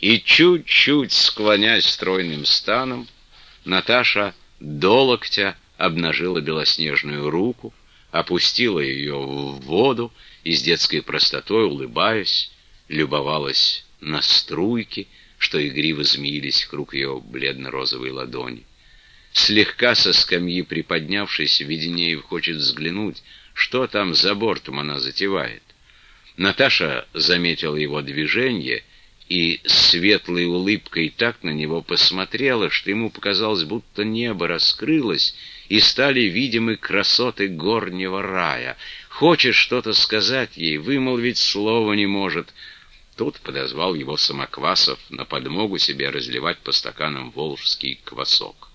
И чуть-чуть склонясь стройным станом, Наташа до локтя обнажила белоснежную руку, опустила ее в воду и с детской простотой, улыбаясь, любовалась на струйки, что игриво змеились вокруг ее бледно-розовой ладони. Слегка со скамьи приподнявшись, Веденеев хочет взглянуть, что там за бортом она затевает. Наташа заметила его движение и светлой улыбкой так на него посмотрела, что ему показалось, будто небо раскрылось, и стали видимы красоты горнего рая. Хочет что-то сказать ей, вымолвить слова не может. Тут подозвал его Самоквасов на подмогу себе разливать по стаканам волжский квасок.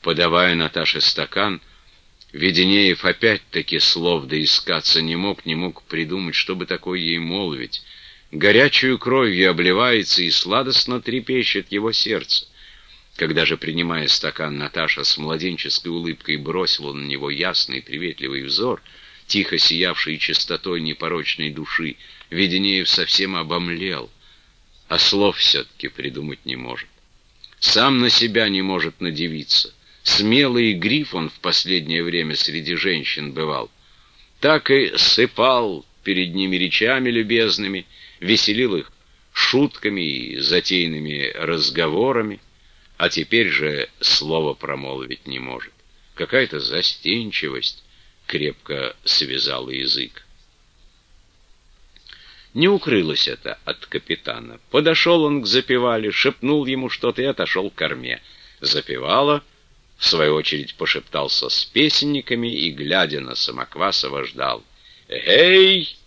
Подавая Наташе стакан, Веденеев опять-таки слов доискаться не мог, не мог придумать, чтобы такое ей молвить. Горячую кровью обливается и сладостно трепещет его сердце. Когда же, принимая стакан, Наташа с младенческой улыбкой бросила на него ясный приветливый взор, тихо сиявший чистотой непорочной души, Веденеев совсем обомлел, а слов все-таки придумать не может. Сам на себя не может надевиться. Смелый гриф он в последнее время среди женщин бывал. Так и сыпал перед ними речами любезными, веселил их шутками и затейными разговорами а теперь же слово промолвить не может. Какая-то застенчивость крепко связала язык. Не укрылось это от капитана. Подошел он к запевале, шепнул ему что-то и отошел к корме. Запевала, в свою очередь пошептался с песенниками и, глядя на Самоквасова, ждал. «Эй,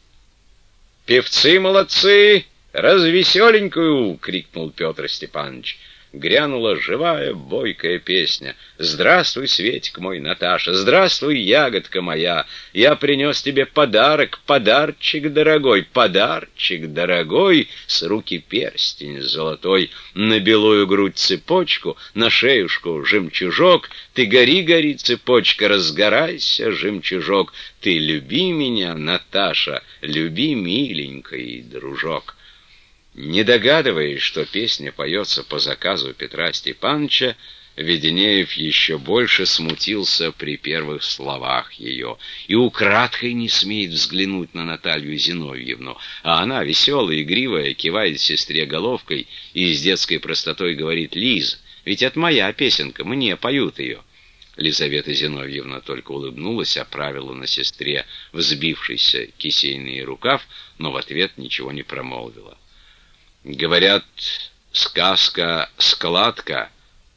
певцы молодцы, развеселенькую!» — крикнул Петр Степанович грянула живая, бойкая песня. «Здравствуй, Светик мой, Наташа! Здравствуй, ягодка моя! Я принес тебе подарок, подарчик дорогой, подарчик дорогой!» С руки перстень золотой, на белую грудь цепочку, на шеюшку жемчужок. Ты гори, гори, цепочка, разгорайся, жемчужок. Ты люби меня, Наташа, люби, миленький дружок. Не догадываясь, что песня поется по заказу Петра Степановича, Веденеев еще больше смутился при первых словах ее и украдкой не смеет взглянуть на Наталью Зиновьевну, а она, веселая, игривая, кивает сестре головкой и с детской простотой говорит «Лиз, ведь это моя песенка, мне поют ее». Лизавета Зиновьевна только улыбнулась, оправила на сестре взбившийся кисейный рукав, но в ответ ничего не промолвила. Говорят, сказка «Складка»,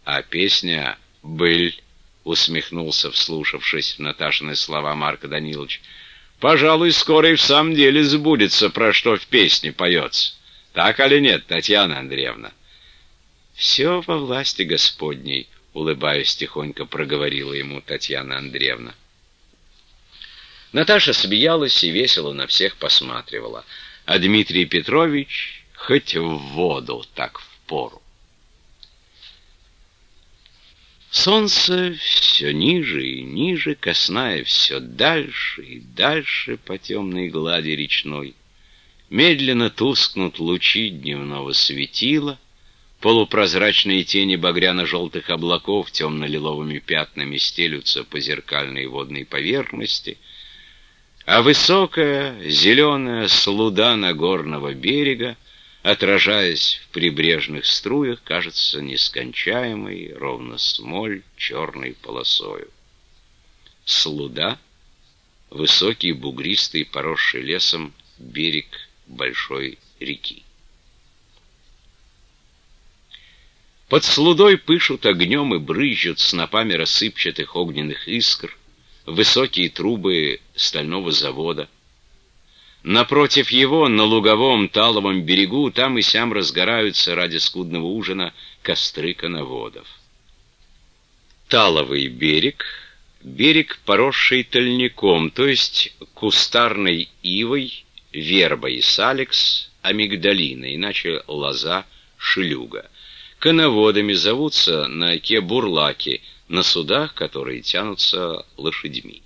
а песня «Быль», — усмехнулся, вслушавшись в Наташины слова Марка Данилович. «Пожалуй, скоро и в самом деле сбудется, про что в песне поется. Так или нет, Татьяна Андреевна?» «Все во власти Господней», — улыбаясь тихонько проговорила ему Татьяна Андреевна. Наташа смеялась и весело на всех посматривала, а Дмитрий Петрович хоть в воду так в пору. Солнце все ниже и ниже, косная все дальше и дальше по темной глади речной. Медленно тускнут лучи дневного светила, полупрозрачные тени багряно-желтых облаков темно-лиловыми пятнами стелются по зеркальной водной поверхности, а высокая зеленая слуда Нагорного берега отражаясь в прибрежных струях, кажется нескончаемой, ровно смоль, черной полосою. Слуда — высокий, бугристый, поросший лесом берег большой реки. Под слудой пышут огнем и брызжут снопами рассыпчатых огненных искр высокие трубы стального завода — Напротив его, на луговом таловом берегу, там и сям разгораются ради скудного ужина костры коноводов. Таловый берег — берег, поросший тольником, то есть кустарной ивой, вербой саликс, амигдалина, иначе лоза, шелюга. Коноводами зовутся на оке бурлаки, на судах, которые тянутся лошадьми.